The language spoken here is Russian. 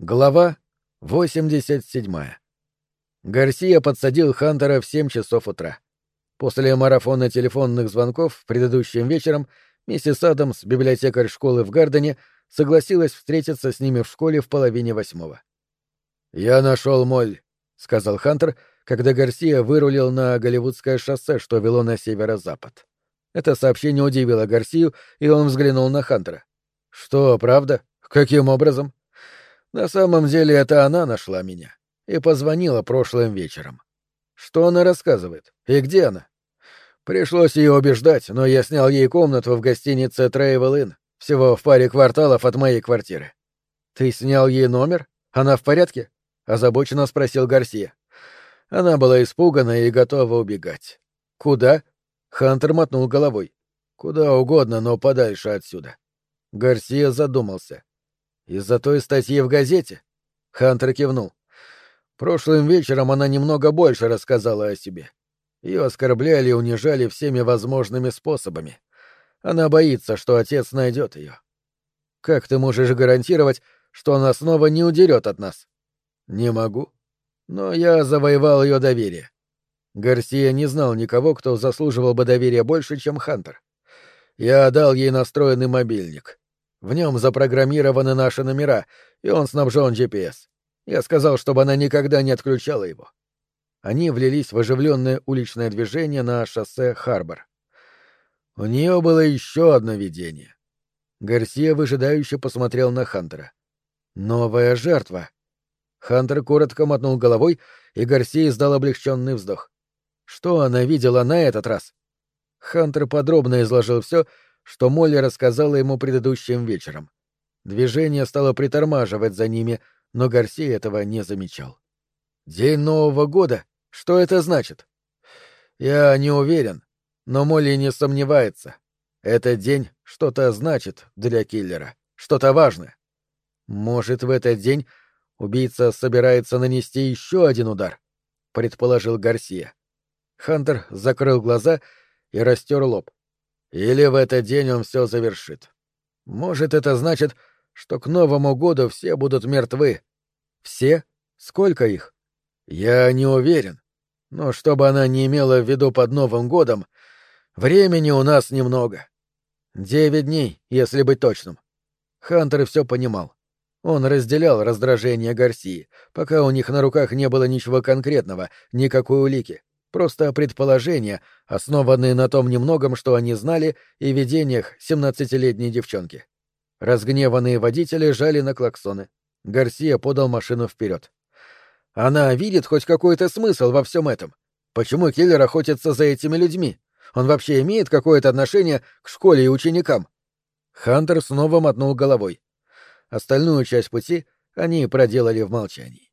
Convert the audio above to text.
Глава 87. Гарсия подсадил Хантера в 7 часов утра. После марафона телефонных звонков предыдущим вечером миссис Адамс, библиотекарь школы в Гардене, согласилась встретиться с ними в школе в половине восьмого. «Я нашел Моль», — сказал Хантер, когда Гарсия вырулил на Голливудское шоссе, что вело на северо-запад. Это сообщение удивило Гарсию, и он взглянул на Хантера. «Что, правда? Каким образом?» На самом деле это она нашла меня и позвонила прошлым вечером. Что она рассказывает? И где она? Пришлось ее убеждать, но я снял ей комнату в гостинице Travel Inn, всего в паре кварталов от моей квартиры. Ты снял ей номер? Она в порядке? озабоченно спросил Гарсия. Она была испугана и готова убегать. Куда? Хантер мотнул головой. Куда угодно, но подальше отсюда. Гарсия задумался. Из-за той статьи в газете? Хантер кивнул. Прошлым вечером она немного больше рассказала о себе. Ее оскорбляли и унижали всеми возможными способами. Она боится, что отец найдет ее. Как ты можешь гарантировать, что она снова не удерет от нас? Не могу. Но я завоевал ее доверие. Гарсия не знал никого, кто заслуживал бы доверия больше, чем Хантер. Я дал ей настроенный мобильник. В нем запрограммированы наши номера, и он снабжен GPS. Я сказал, чтобы она никогда не отключала его. Они влились в оживленное уличное движение на шоссе Харбор. У нее было еще одно видение. Гарсия выжидающе посмотрел на Хантера. «Новая жертва». Хантер коротко мотнул головой, и Гарсия издал облегченный вздох. Что она видела на этот раз? Хантер подробно изложил все, что Молли рассказала ему предыдущим вечером. Движение стало притормаживать за ними, но Гарсия этого не замечал. «День Нового года? Что это значит?» «Я не уверен, но Молли не сомневается. Этот день что-то значит для киллера, что-то важное. Может, в этот день убийца собирается нанести еще один удар?» — предположил Гарсия. Хантер закрыл глаза и растер лоб. Или в этот день он все завершит. Может, это значит, что к Новому году все будут мертвы. Все? Сколько их? Я не уверен. Но чтобы она не имела в виду под Новым годом, времени у нас немного. Девять дней, если быть точным. Хантер все понимал. Он разделял раздражение Гарсии, пока у них на руках не было ничего конкретного, никакой улики. Просто предположения, основанные на том немногом, что они знали, и видениях семнадцатилетней девчонки. Разгневанные водители жали на клаксоны. Гарсия подал машину вперед. Она видит хоть какой-то смысл во всем этом. Почему киллер охотится за этими людьми? Он вообще имеет какое-то отношение к школе и ученикам? Хантер снова мотнул головой. Остальную часть пути они проделали в молчании.